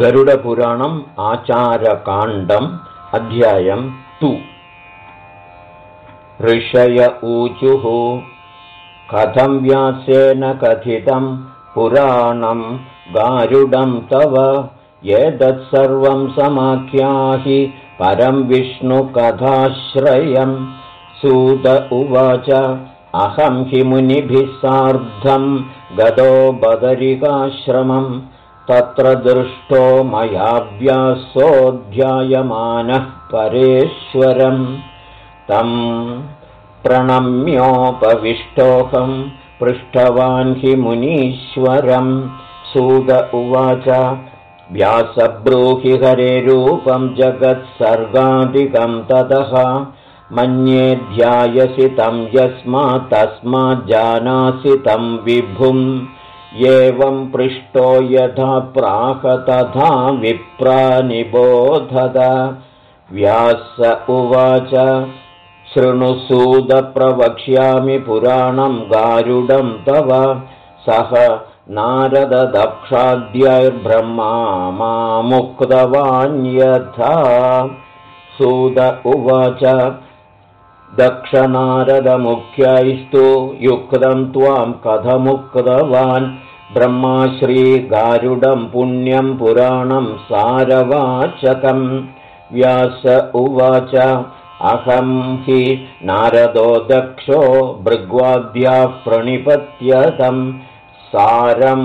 गरुडपुराणम् आचारकाण्डम् अध्यायम् तु ऋषय ऊचुः कथं व्यासेन कथितं पुराणं गारुडं तव? एतत्सर्वं समाख्याहि परं विष्णुकथाश्रयं सूत उवाच अहं हि मुनिभिः सार्धं गतो बदरिकाश्रमम् तत्र दृष्टो मया व्यासोऽध्यायमानः परेश्वरम् तम् प्रणम्योपविष्टोऽहम् पृष्टवान् हि मुनीश्वरम् सूद उवाच व्यासब्रूहि हरे रूपम् जगत्सर्गादिकम् ततः। मन्ये ध्यायसि तं यस्मात्तस्माज्जानासि तं विभुम् एवं पृष्टो यथा प्राह तथा विप्रानिबोधद व्यास उवाच शृणुसूदप्रवक्ष्यामि पुराणं गारुडं तव। सः नारददक्षाद्यैर्ब्रह्मा मामुक्तवान्यथा सूद उवाच दक्षनारदमुख्यैस्तु युक्तं त्वां कथमुक्तवान् ब्रह्मा श्रीगारुडं पुण्यं पुराणं सारवाचकम्। व्यास उवाच अहं हि नारदो दक्षो भृग्वाद्याः प्रणिपत्यतं सारं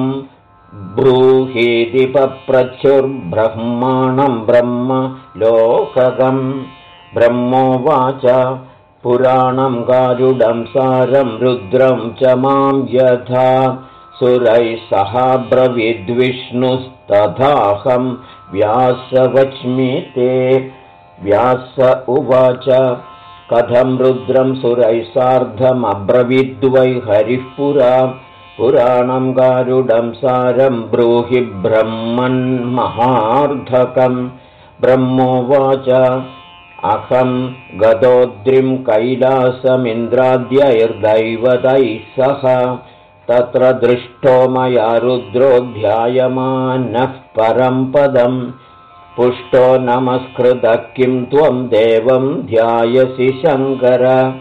ब्रूहीदिपप्रचुर्ब्रह्माणं ब्रह्म लोकगम् ब्रह्मोवाच पुराणं गारुडं सारं रुद्रं च मां यथा सुरैः सह ब्रविद्विष्णुस्तथाहं व्यासवच्मि ते व्यास उवाच कथं रुद्रं सुरैः सार्धमब्रवीद्वै हरिः पुरा पुराणं गारुडं सारं ब्रूहि ब्रह्मन्महार्धकं ब्रह्मोवाच अहं गतोद्रिं कैलासमिन्द्राद्यैर्दैवतैः सह तत्र दृष्टो मया रुद्रोऽध्यायमानः परं पदम् पुष्टो नमस्कृतः किं त्वं देवं ध्यायसि शङ्कर।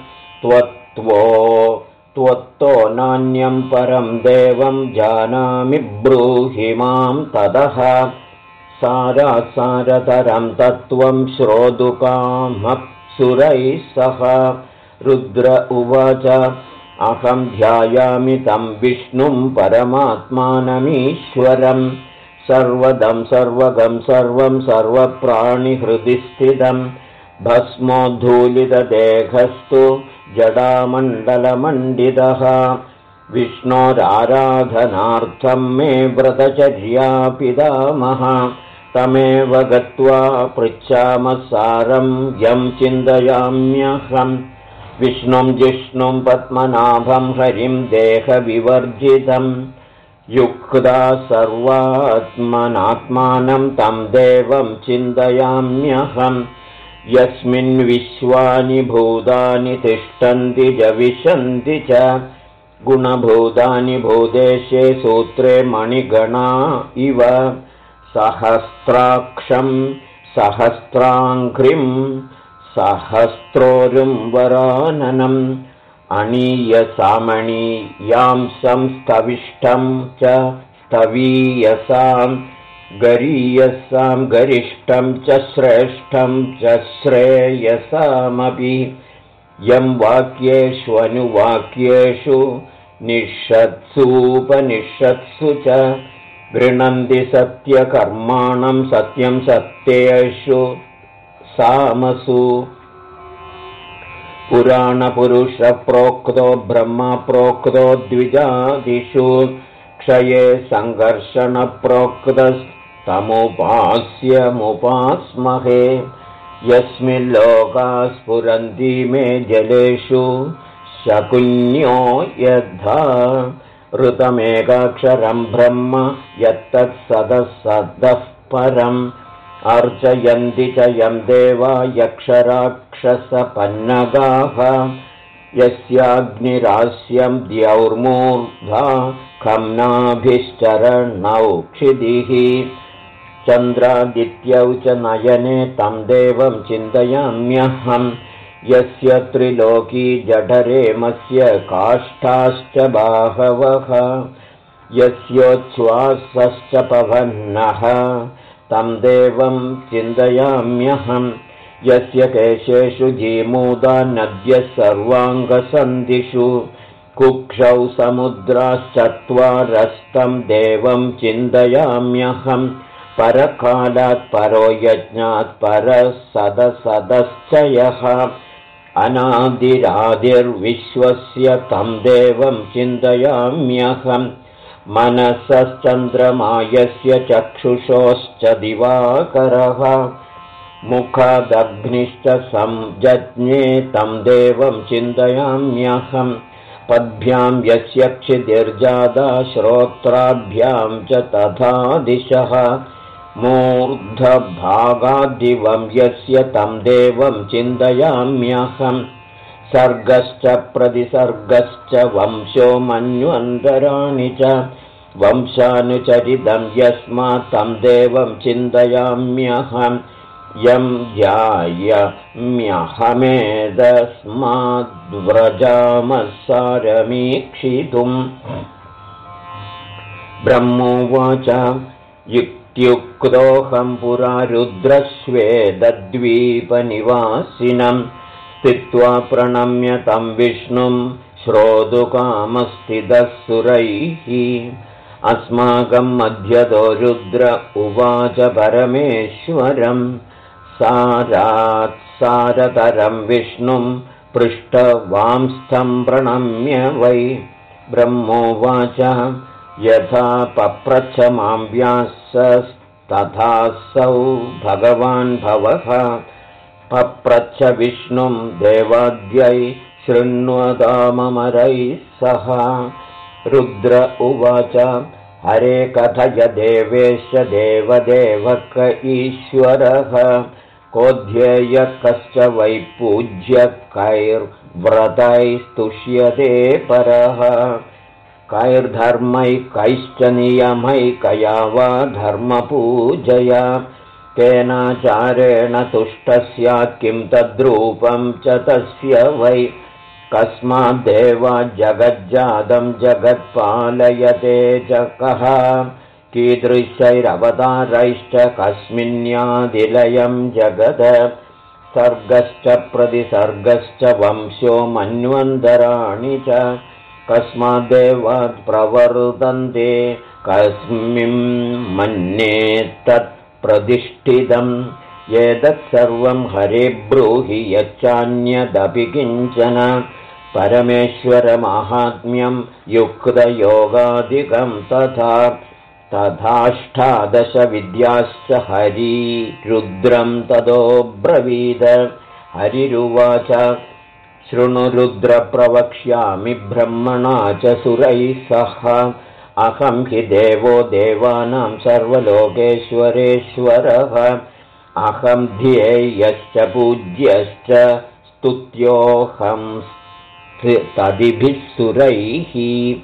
त्वत्त्वो त्वत्तो नान्यं परं देवं जानामि ब्रूहि मां ततः। सारासारतरं तत्त्वं श्रोतुकामप्सुरैः सह। रुद्र उवाच अहं ध्यायामि तं विष्णुं परमात्मानमीश्वरं सर्वदं सर्वगं सर्वं सर्वप्राणिहृदि स्थितं भस्मोद्धूलितदेहस्तु जडामण्डलमण्डितः। विष्णोराराधनार्थं मे व्रतचर्यापिदामः तमेव गत्वा पृच्छामः सारं यं चिन्तयाम्यहम् विष्णुं जिष्णुं पद्मनाभं हरिं देहविवर्जितं। युक्ता सर्वात्मनात्मानं तं देवं चिन्तयाम्यहम् यस्मिन् विश्वानि भूतानि तिष्ठन्ति च विशन्ति च। गुणभूतानि भूदेशे सूत्रे मणिगणा इव। सहस्राक्षं सहस्राङ्घ्रिं सहस्रोरुम्बराननम् अणीयसामणीयां संस्तविष्टं च स्तवीयसां गरीयसां गरिष्ठं च श्रेष्ठं च श्रेयसामपि। यं वाक्येष्वनुवाक्येषु निषत्सूपनिषत्सु च गृह्णन्ति सत्यकर्माणं सत्यं सत्येषु सामसु। पुराणपुरुषप्रोक्तो ब्रह्म प्रोक्तो द्विजादिषु क्षये सङ्घर्षणप्रोक्तस्तमुपास्यमुपास्महे यस्मिल्लोका स्फुरन्ति मे जलेषु। शकुन्यो यद्धा। ऋतमेकाक्षरं ब्रह्म यत्तत्सदः परम् अर्चयन्ति च यं देवा यक्षराक्षसपन्नगाः यस्याग्निरास्यं द्यौर्मूर्धा खम्नाभिश्चरणौ क्षिदिः चन्द्रादित्यौ च नयने तं देवं चिन्तयाम्यहम् यस्य त्रिलोकी जठरेमस्य काष्ठाश्च बाहवः यस्योच्छ्वासश्च पवन्नः तं देवं चिन्तयाम्यहम्। यस्य केशेषु जीमूदा नद्यः सर्वाङ्गसन्धिषु। कुक्षौ समुद्राश्चत्वारस्तं देवं चिन्तयाम्यहम्। परकालात् परो यज्ञात् परः सदसदश्च यः अनादिरादिर्विश्वस्य तं देवं चिन्तयाम्यहम् मनसश्चन्द्रमायस्य चक्षुषोश्च दिवाकरः। मुखादग्निश्च संजज्ञे तं देवं चिन्तयाम्यहम् पद्भ्यां यस्य क्षितिर्जादा श्रोत्राभ्यां च तथा दिशः। मूर्धभागाद्दिवं यस्य तं देवं चिन्तयाम्यहम् सर्गश्च प्रतिसर्गश्च वंशो मन्वन्तराणि च। वंशानुचरितं यस्मात् तं देवं चिन्तयाम्यहम् यं ध्यायम्यहमेदस्माद्व्रजामसारमीक्षितुम्। ब्रह्मोवाच युक्त्युक्तोऽहं पुरा रुद्रश्वेदद्वीपनिवासिनं स्थित्वा प्रणम्य तं विष्णुं श्रोतुकामस्थितः अस्माकं मध्यतो रुद्र उवाच परमेश्वरम् सारात् सारतरं विष्णुं पृष्ठवांस्थं प्रणम्य वै। ब्रह्मोवाच यथा पप्रच्छ मां व्यासस्तथासौ भगवान् भवः पप्रच्छ विष्णुं देवाद्यै शृण्वताममरैः सह। रुद्र उवाच हरे कथय देवेश देवदेवक ईश्वरः। कोऽध्येयः कश्च कैर्व्रतैस्तुष्यते परः। कैर्धर्मैकैश्च नियमैकया वा धर्मपूजया केनाचारेण तुष्टः स्यात् किं तद्रूपं च तस्य वै। कस्माद्देवा जगज्जातं जगत्पालयते च कः। कीदृशैरवतारैश्च कस्मिन्यादिलयं जगद। सर्गश्च प्रतिसर्गश्च वंशो मन्वन्तराणि च। कस्माद्देवात् प्रवर्तन्ते। कस्मिन् मन्ये तत्प्रतिष्ठितम् एतत्सर्वं हरे ब्रूहि यच्चान्यदपि किञ्चन। परमेश्वरमाहात्म्यं युक्तयोगादिकं तथा। तथाष्टादशविद्याश्च हरी रुद्रं तदोब्रवीद हरिरुवाच शृणुरुद्रप्रवक्ष्यामि ब्रह्मणा च सुरैः सह अहं हि देवो देवानां सर्वलोकेश्वरेश्वरः। अहं ध्येयश्च पूज्यश्च स्तुत्योऽहं तदिभिः सुरैः।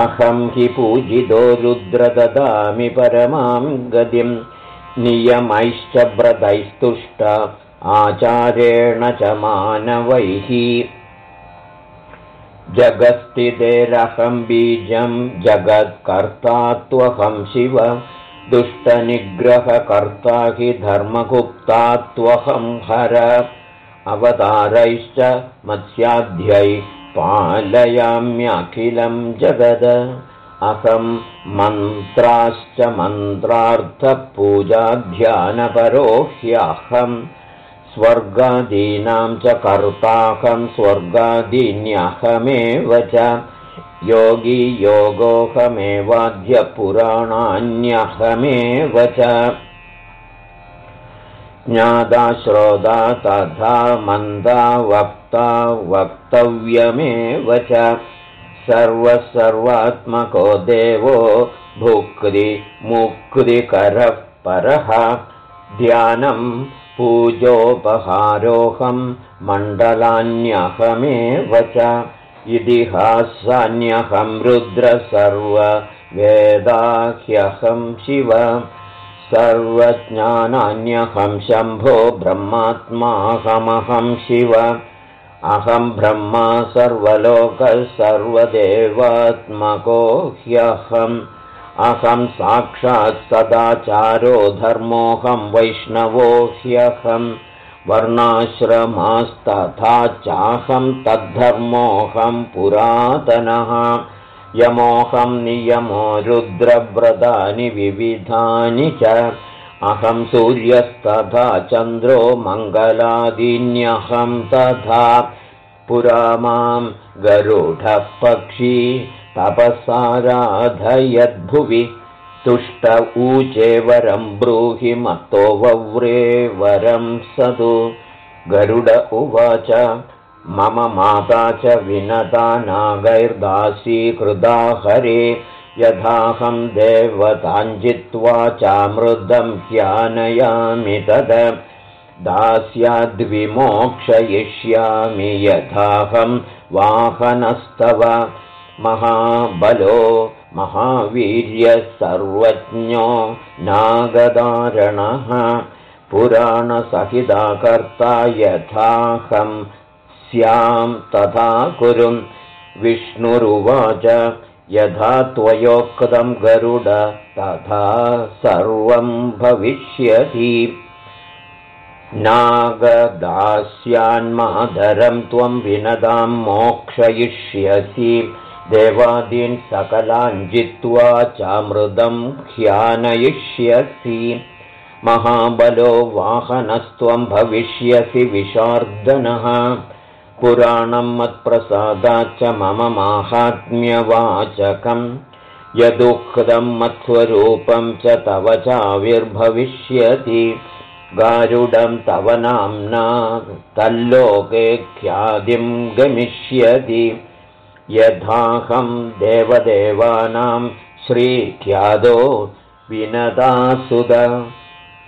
अहं हि पूजितो रुद्र ददामि परमां गतिं। नियमैश्च व्रतैस्तुष्ट आचारेण च मानवैः जगत्स्थितेरहं बीजं जगत्कर्ता त्वहं शिव। दुष्टनिग्रहकर्ता हि धर्मगुप्ता त्वहं हर। अवतारैश्च मत्स्याध्यैः पालयाम्यखिलं जगद। अहं मन्त्राश्च मन्त्रार्थपूजाध्यानपरो ह्यहं स्वर्गादीनां च कर्ताहं स्वर्गादीन्यहमेव च। योगी योगोऽहमेवाद्यपुराणान्यहमेव च। ज्ञाता श्रोता तथा मन्दा वक्ता वक्तव्यमेव च। सर्वसर्वात्मको देवो भुक्तिमुक्तिकरः परः ध्यानं पूजोपहारोऽहं मण्डलान्यहमेव च इतिहासान्यहं रुद्र सर्ववेदाह्यहं शिव सर्वज्ञानान्यहं शम्भो ब्रह्मात्माहमहं शिव अहं ब्रह्मा सर्वलोकः सर्वदेवात्मको ह्यहम् अहं साक्षात् सदाचारो धर्मोऽहं वैष्णवो ह्यहं वर्णाश्रमास्तथा चाहं तद्धर्मोऽहं पुरातनः। यमोऽहं नियमो रुद्रव्रतानि विविधानि च। अहं सूर्यस्तथा चन्द्रो मङ्गलादीन्यहं तथा। पुरा मां गरुडः पक्षी तपःसाराधयद्भुवि तुष्ट ऊचे वरं ब्रूहि मत्तो वव्रे वरं सदु। गरुड उवाच मम माता च विनता नागैर्दासीकृदा हरे यथाहं देवताञ्जित्वा चामृदं ह्यानयामि तद। दास्याद्विमोक्षयिष्यामि यथाहं वाहनस्तव महाबलो महावीर्यः सर्वज्ञो नागदारणः पुराणसहिताकर्ता यथाहं स्यां तथा कुरुं विष्णुरुवाच यथा त्वयोक्तं गरुड तथा सर्वं भविष्यति। नागदास्यान्माधरं त्वं विनदां मोक्षयिष्यसि देवादीन् सकलान् जित्वा चामृदं ह्यानयिष्यसि महाबलो वाहनस्त्वं भविष्यसि विशार्दनः। पुराणं मत्प्रसादाच्च मम माहात्म्यवाचकम् यदुक्तं मत्स्वरूपं च तव चाविर्भविष्यति। गारुडं तव नाम्ना तल्लोके ख्यातिं गमिष्यति यथाहं देवदेवानां श्रीख्यादो विनदासुद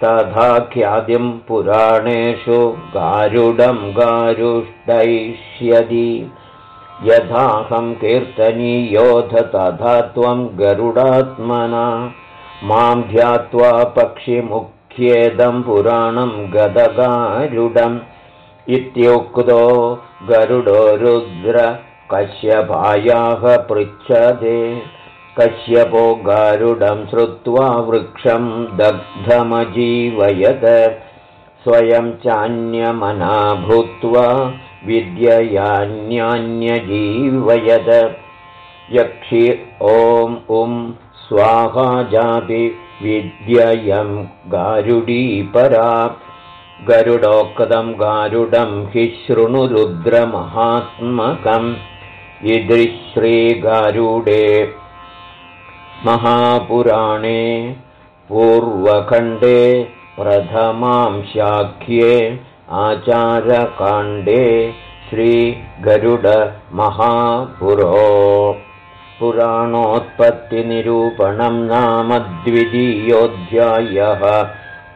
तथा ख्यातिं पुराणेषु गारुडं गारुष्टैष्यति यथाहं कीर्तनीयोध तथा त्वं गरुडात्मना। मां ध्यात्वा पक्षिमुख्येदं पुराणं गदगारुडम्। इत्युक्तो गरुडो रुद्र कश्यपायाः पृच्छते। कश्यपो गारुडं श्रुत्वा वृक्षं दग्धमजीवयत्। स्वयं चान्यमना भूत्वा विद्ययान्यान्यजीवयत्। यक्षि ॐ उं स्वाहा जाति विद्ययं गारुडीपरा। गरुडोक्तं गारुडं हि शृणुरुद्रमहात्मकम् श्रीगारुडे महापुराणे पूर्वखण्डे प्रथमां शाख्ये आचारकाण्डे श्रीगरुडमहापुरो। पुराणोत्पत्तिनिरूपणं नाम द्वितीयोऽध्यायः।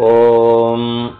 ओम्